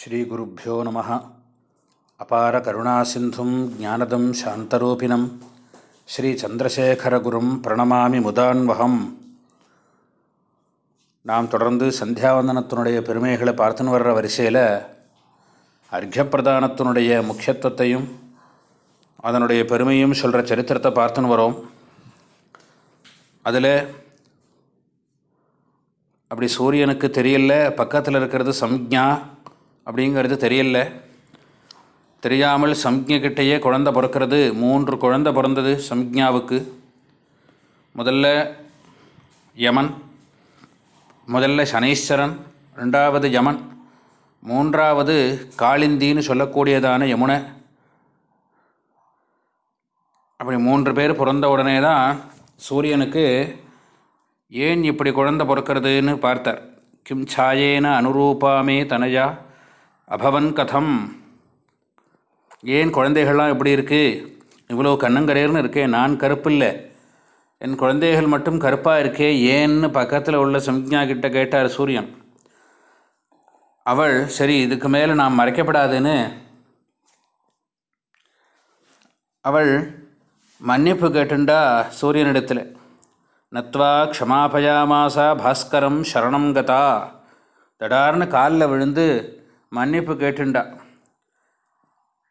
ஸ்ரீகுருப்போ நம. அபார கருணாசிந்தும் ஜானதம் சாந்தரூபிணம். ஸ்ரீச்சந்திரசேகரகுரும் பிரணமாமி முதான்வகம். நாம் தொடர்ந்து சந்தியாவந்தனத்தினுடைய பெருமைகளை பார்த்துன்னு வர்ற வரிசையில் அர்க்கப்பிரதானத்தினுடைய முக்கியத்துவத்தையும் அதனுடைய பெருமையும் சொல்கிற சரித்திரத்தை பார்த்துன்னு வரோம். அதில் அப்படி சூரியனுக்கு தெரியல பக்கத்தில் இருக்கிறது சம்ஜா அப்படிங்கிறது தெரியல. தெரியாமல் சம்ஜகிட்டேயே குழந்த பிறக்கிறது மூன்று குழந்த பிறந்தது சம்ஜாவுக்கு முதல்ல யமன் முதல்ல சனீஸ்வரன் ரெண்டாவது யமன் மூன்றாவது காளிந்தின்னு சொல்லக்கூடியதான யமுனை. அப்படி மூன்று பேர் பிறந்த உடனே தான் சூரியனுக்கு ஏன் இப்படி குழந்த பிறக்கிறதுன்னு பார்த்தார். கிம் சாயேன அனுரூபாமே தனயா. அபவன் கதம். ஏன் குழந்தைகள்லாம் எப்படி இருக்குது இவ்வளோ கண்ணங்கரையர்னு இருக்கேன் நான் கருப்பில்லை. என் குழந்தைகள் மட்டும் கருப்பாக இருக்கே ஏன்னு பக்கத்தில் உள்ள சம்ஜா கிட்ட கேட்டார் சூரியன். அவள் சரி இதுக்கு மேலே நாம் மறைக்கப்படாதுன்னு. அவள் மன்னிப்பு கேட்டுண்டா சூரியனிடத்தில். நத்வா க்ஷமாபயாமாசா பாஸ்கரம் சரணம் கதா. தடார்னு காலில் விழுந்து மன்னிப்பு கேட்டுண்டா.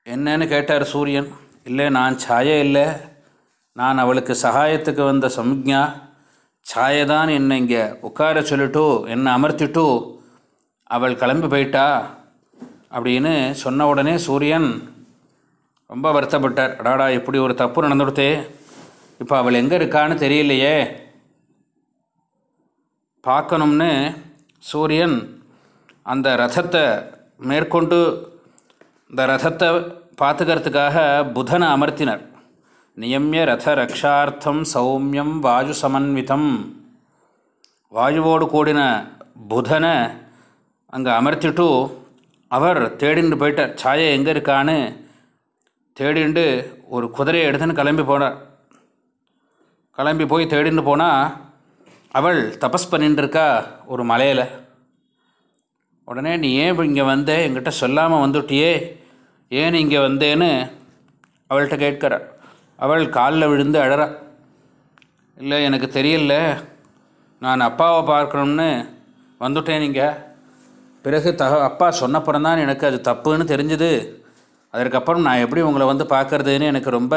என்னன்னு கேட்டார் சூரியன். இல்லை நான் சாய இல்லை. நான் அவளுக்கு சகாயத்துக்கு வந்த சம்ஜா சாயை தான் என்னை இங்கே உட்கார சொல்லிட்டோ என்னை அமர்த்திட்டோ அவள் கிளம்பி போயிட்டா? அப்படின்னு சொன்ன உடனே சூரியன் ரொம்ப வருத்தப்பட்டார். அடாடா இப்படி ஒரு தப்பு நடந்துடுத்தே. இப்போ அவள் எங்கே இருக்கான்னு தெரியலையே. பார்க்கணும்னு சூரியன் அந்த ரதத்தை மேற்கொண்டு இந்த ரதத்தை பார்த்துக்கிறதுக்காக புதனை அமர்த்தினர். நியமிய ரத ரக்ஷார்த்தம் சௌமியம் வாயு சமன்விதம். வாயுவோடு கூடின புதனை அங்கே அமர்த்திட்டு அவர் தேடிண்டு போயிட்டார். சாயை எங்கே இருக்கான்னு தேடிண்டு ஒரு குதிரையை எடுத்துன்னு கிளம்பி போனார். கிளம்பி போய் தேடின்னு போனால் அவள் தபஸ் பண்ணிட்டு இருக்கா ஒரு மலையில். உடனே நீ ஏன் இங்கே வந்த? என்கிட்ட சொல்லாமல் வந்துட்டியே. ஏன் இங்கே வந்தேன்னு? அவள்கிட்ட கேட்கிறாள். அவள் காலில் விழுந்து அழறா. இல்லை எனக்கு தெரியல. நான் அப்பாவை பார்க்கணும்னு வந்துட்டேன் நீங்கள் பிறகு தக அப்பா சொன்னப்புறம் தான் எனக்கு அது தப்புன்னு தெரிஞ்சுது. அதற்கப்புறம் நான் எப்படி உங்களை வந்து பார்க்குறதுன்னு எனக்கு ரொம்ப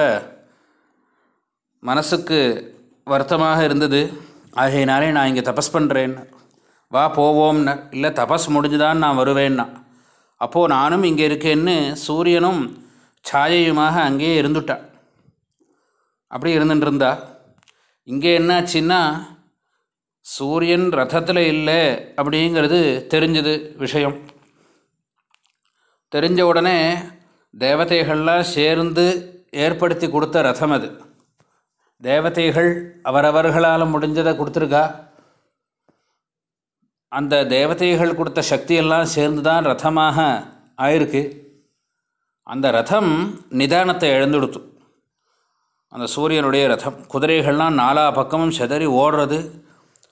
மனசுக்கு வருத்தமாக இருந்தது. ஆகையினாலே நான் இங்கே தபஸ் பண்ணுறேன் வா போவோம்னு. இல்லை தபஸ் முடிஞ்சுதான் நான் வருவேன்னா. அப்போது நானும் இங்கே இருக்கேன்னு சூரியனும் சாயையுமாக அங்கேயே இருந்துட்டான் அப்படி இருந்துட்டு இருந்தா இங்கே என்னாச்சுன்னா சூரியன் ரதத்தில் இல்லை அப்படிங்கிறது தெரிஞ்சது விஷயம். தெரிஞ்ச உடனே தேவதைகள்லாம் சேர்ந்து ஏற்படுத்தி கொடுத்த ரதம் அது. தேவதைகள் அவரவர்களால் முடிஞ்சதை கொடுத்துருக்கா? அந்த தேவதைகள் கொடுத்த சக்தியெல்லாம் சேர்ந்து தான் ரதமாக ஆயிருக்கு. அந்த ரதம் நிதானத்தை இழந்துடுத்து அந்த சூரியனுடைய ரதம் குதிரைகள்லாம் நாலா பக்கமும் செதறி ஓடுறது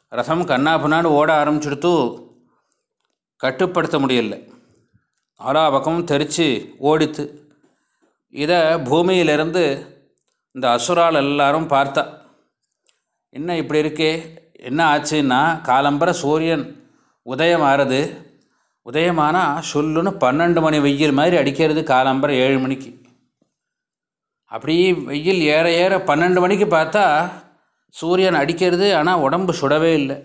ரதம் கண்ணாபுனான்னு ஓட ஆரம்பிச்சுடுத்து கட்டுப்படுத்த முடியல. நாலா பக்கமும் தெரித்து ஓடித்து இதை பூமியிலிருந்து இந்த அசுரால் எல்லாரும் பார்த்தா என்ன இப்படி இருக்கே? என்ன ஆச்சுன்னா? காலம்பர சூரியன் உதயம் ஆறுது உதயமானால் சொல்லுன்னு பன்னெண்டு மணி வெயில் மாதிரி அடிக்கிறது காலம்பரம் ஏழு மணிக்கு. அப்படியே வெயில் ஏற ஏற பன்னெண்டு மணிக்கு பார்த்தா சூரியன் அடிக்கிறது ஆனால் உடம்பு சுடவே இல்லை.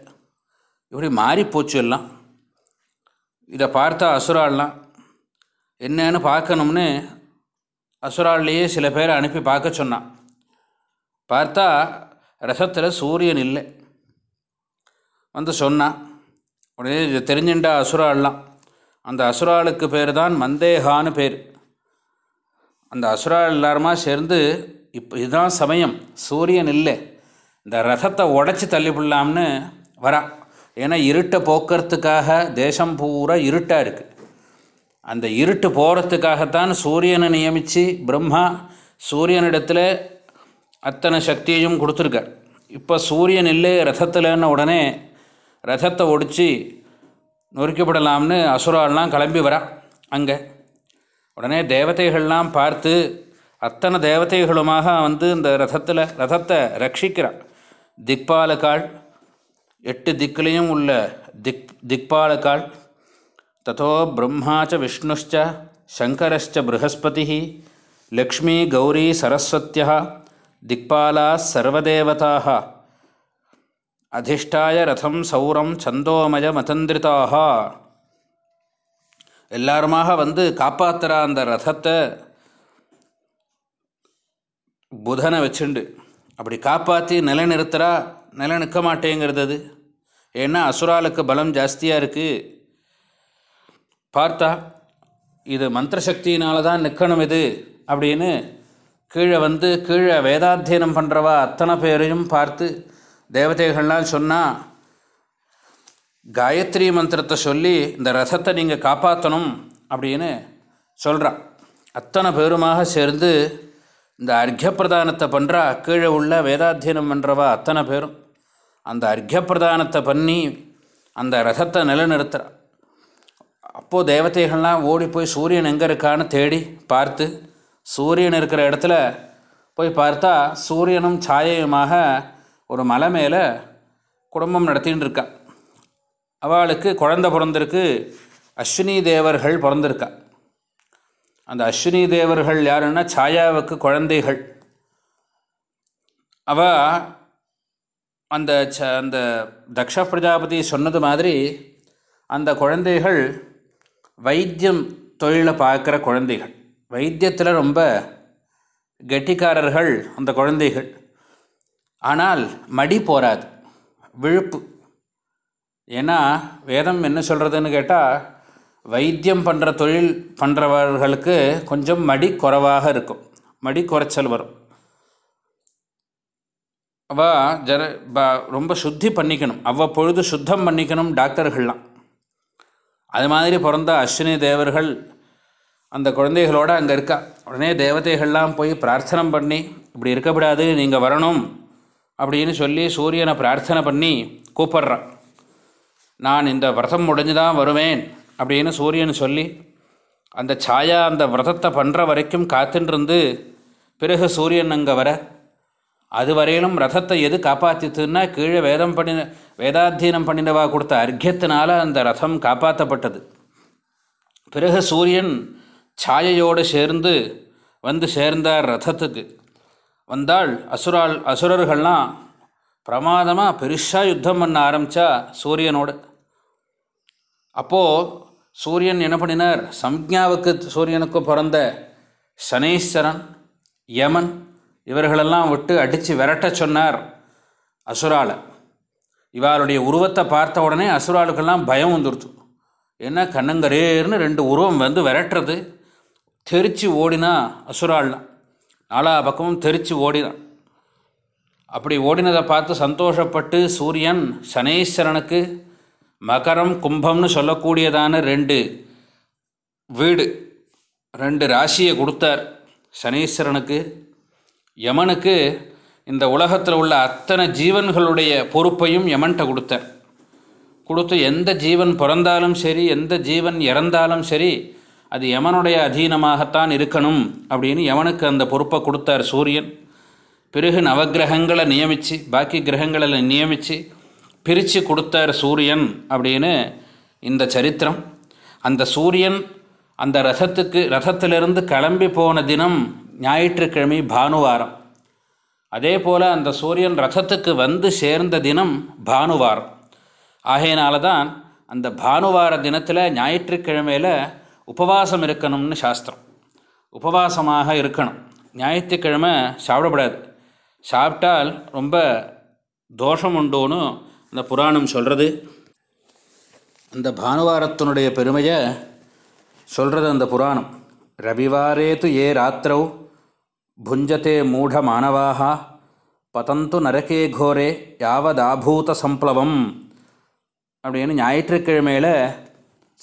இப்படி மாறிப்போச்சு எல்லாம். இதை பார்த்தா அசுரால்லாம் என்னன்னு பார்க்கணும்னு அசுராள்லேயே சில பேரை அனுப்பி பார்க்க சொன்னான். பார்த்தா ரசத்தில் சூரியன் இல்லை. வந்து சொன்னான் உடனே தெரிஞ்சுட்டா தெரிஞ்சுண்டா அசுரால்லாம் அந்த அசுராளுக்கு பேர் தான் மந்தேகான்னு பேர். அந்த அசுரால் எல்லாருமா சேர்ந்து இப்போ இதுதான் சமயம். சூரியன் இல்லை. இந்த ரதத்தை உடச்சி தள்ளிவிடலாம்னு வரா. ஏன்னா இருட்டை போக்குறதுக்காக தேசம் பூரா இருட்டாக இருக்குது அந்த இருட்டு போகிறதுக்காகத்தான் சூரியனை நியமித்து பிரம்மா சூரியனிடத்தில் அத்தனை சக்தியையும் கொடுத்துருக்கார். இப்போ சூரியன் இல்லை ரதத்தில்ன உடனே ரதத்தை ஒடிச்சு நொறுக்கப்படலாம்னு அசுராலாம் கிளம்பி வரா. அங்கே. உடனே தேவதைகள்லாம் பார்த்து அத்தனை தேவதைகளுமாக வந்து இந்த ரதத்தில் ரதத்தை ரட்சிக்கிறான் திக்பாலக்காள் எட்டு திக்கிலையும் உள்ள திக் திக்பாலக்காள் ததோ பிரம்மாச்ச விஷ்ணுச்ச சங்கரச்ச ப்ரஹஸ்பதி லக்ஷ்மி கௌரி சரஸ்வத்தியா திக்பாலா சர்வதேவதாக அதிஷ்டாய ரதம் சௌரம் சந்தோமய மதந்திரிதாக. எல்லாருமாக வந்து காப்பாத்துறா அந்த ரதத்தை புதனை வச்சுண்டு. அப்படி காப்பாற்றி நிலைநிறுத்துறா நிலை நிற்க மாட்டேங்கிறது அது. ஏன்னா அசுராலுக்கு பலம் ஜாஸ்தியாக இருக்குது பார்த்தா இது மந்திரசக்தியினால தான் நிற்கணும் இது அப்படின்னு கீழே வந்து கீழே வேதாத்தியனம் பண்ணுறவா அத்தனை பேரையும் பார்த்து தேவதைகள்லாம் சொன்னால் காயத்ரி மந்திரத்தை சொல்லி இந்த ரசத்தை நீங்கள் காப்பாற்றணும் அப்படின்னு சொல்கிறான் அத்தனை பேருமாக சேர்ந்து இந்த அர்க்கியப்பிரதானத்தை பண்ணுறா கீழே உள்ள வேதாத்தியனம் பண்ணுறவா அத்தனை பேரும். அந்த அர்க்கியப்பிரதானத்தை பண்ணி அந்த ரதத்தை நிலைநிறுத்துறா. அப்போது தேவதைகள்லாம் ஓடி போய் சூரியன் எங்கே இருக்கான்னு தேடி பார்த்து சூரியன் இருக்கிற இடத்துல போய் பார்த்தா சூரியனும் சாயையுமாக ஒரு மலை மேலே குடும்பம் நடத்தின்னு இருக்கா அவளுக்கு குழந்த பிறந்திருக்கு அஸ்வினி தேவர்கள் பிறந்திருக்கா. அந்த அஸ்வினி தேவர்கள் யாருன்னா சாயாவுக்கு குழந்தைகள். அவ அந்த ச அந்த தக்ஷ பிரஜாபதி சொன்னது மாதிரி அந்த குழந்தைகள் வைத்தியம் தொழிலை பார்க்குற குழந்தைகள். வைத்தியத்தில் ரொம்ப கெட்டிக்காரர்கள் அந்த குழந்தைகள். ஆனால் மடி போராது விழுப்பு. ஏன்னா வேதம் என்ன சொல்கிறதுன்னு கேட்டால் வைத்தியம் பண்ணுற தொழில் பண்ணுறவர்களுக்கு கொஞ்சம் மடி குறைவாக இருக்கும். மடி குறைச்சல் வரும். அவ ஜர ப ரொம்ப சுத்தி பண்ணிக்கணும். அவ்வப்பொழுது சுத்தம் பண்ணிக்கணும் டாக்டர்கள்லாம். அது மாதிரி பிறந்த அஸ்வினி தேவர்கள் அந்த குழந்தைகளோடு அங்கே இருக்கா. உடனே தேவதைகள்லாம் போய் பிரார்த்தனை பண்ணி இப்படி இருக்கக்கூடாது நீங்கள் வரணும். அப்படின்னு சொல்லி சூரியனை பிரார்த்தனை பண்ணி கூப்பிட்றான். நான் இந்த விரதம் முடிஞ்சு தான் வருவேன் அப்படின்னு சூரியன் சொல்லி அந்த சாயா அந்த விரதத்தை பண்ணுற வரைக்கும் காத்துட்டு பிறகு சூரியன் அங்கே வர அது வரையிலும் ரதத்தை எது காப்பாற்றித்துன்னா கீழே வேதம் பண்ணின வேதாத்தியனம் பண்ணினவா கொடுத்த அர்க்கியத்தினால அந்த ரதம் காப்பாற்றப்பட்டது பிறகு சூரியன் சாயையோடு சேர்ந்து வந்து சேர்ந்தார் ரதத்துக்கு. வந்தால் அசுரால் அசுரர்கள்லாம் பிரமாதமாக பெருசாக யுத்தம் பண்ண ஆரம்பித்தா சூரியனோடு. அப்போது சூரியன் என்ன பண்ணினார்? சம்ஜாவுக்கு சூரியனுக்கு பிறந்த சனீஸ்வரன் யமன் இவர்களெல்லாம் விட்டு அடித்து விரட்ட சொன்னார் அசுரால இவாளுடைய உருவத்தை பார்த்த உடனே அசுராளுக்கெல்லாம் பயம் வந்துடுச்சு ஏன்னா கண்ணங்கரேர்னு ரெண்டு உருவம் வந்து விரட்டுறது. தெரித்து ஓடினா அசுராள்லாம். நாலா பக்கமும் தெரித்து ஓடினான். அப்படி ஓடினதை பார்த்து சந்தோஷப்பட்டு சூரியன் சனீஸ்வரனுக்கு மகரம் கும்பம்னு சொல்லக்கூடியதான ரெண்டு வீடு ரெண்டு ராசியை கொடுத்தார் சனீஸ்வரனுக்கு. யமனுக்கு இந்த உலகத்தில் உள்ள அத்தனை ஜீவன்களுடைய பொறுப்பையும் யமன்கிட்ட கொடுத்தார். கொடுத்து எந்த ஜீவன் பிறந்தாலும் சரி எந்த ஜீவன் இறந்தாலும் சரி அது யமனுடைய அதீனமாகத்தான் இருக்கணும் அப்படின்னு யமனுக்கு அந்த பொறுப்பை கொடுத்தார் சூரியன். பிறகு நவகிரகங்களை நியமித்து பாக்கி கிரகங்களை நியமித்து பிரித்து கொடுத்தார் சூரியன் அப்படின்னு இந்த சரித்திரம். அந்த சூரியன் அந்த ரதத்துக்கு ரதத்திலிருந்து கிளம்பி போன தினம் ஞாயிற்றுக்கிழமை பானுவாரம். அதே போல் அந்த சூரியன் ரதத்துக்கு வந்து சேர்ந்த தினம் பானுவாரம். ஆகையினால தான் அந்த பானுவார தினத்தில் ஞாயிற்றுக்கிழமையில் உபவாசம் இருக்கணும்னு சாஸ்திரம். உபவாசமாக இருக்கணும். ஞாயிற்றுக்கிழமை சாப்பிடப்படாது. சாப்பிட்டால் ரொம்ப தோஷம் உண்டோன்னு அந்த புராணம் சொல்கிறது அந்த பானுவாரத்தினுடைய பெருமையை சொல்கிறது அந்த புராணம். ரவிவாரே து ஏ ராத்திரவு புஞ்சத்தே மூட மாணவாக பதந்து நரகே கோரே யாவதாபூத சம்ப்ளவம் அப்படின்னு ஞாயிற்றுக்கிழமையில்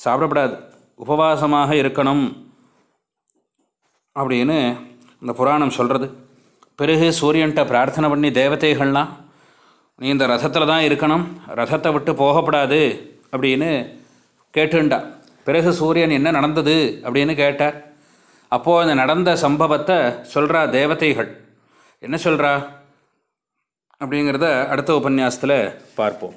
சாப்பிடப்படாது. உபவாசமாக இருக்கணும் அப்படின்னு இந்த புராணம் சொல்கிறது பிறகு சூரியன்ட்ட பிரார்த்தனை பண்ணி தேவதைகள்லாம் நீ இந்த ரதத்தில் தான் இருக்கணும் ரதத்தை விட்டு போகப்படாது அப்படின்னு கேட்டுண்டா. பிறகு சூரியன் என்ன நடந்தது அப்படின்னு கேட்டார். அப்போது அந்த நடந்த சம்பவத்தை சொல்கிறா தேவதைகள். என்ன சொல்கிறா அப்படிங்கிறத அடுத்த உபன்யாசத்தில் பார்ப்போம்.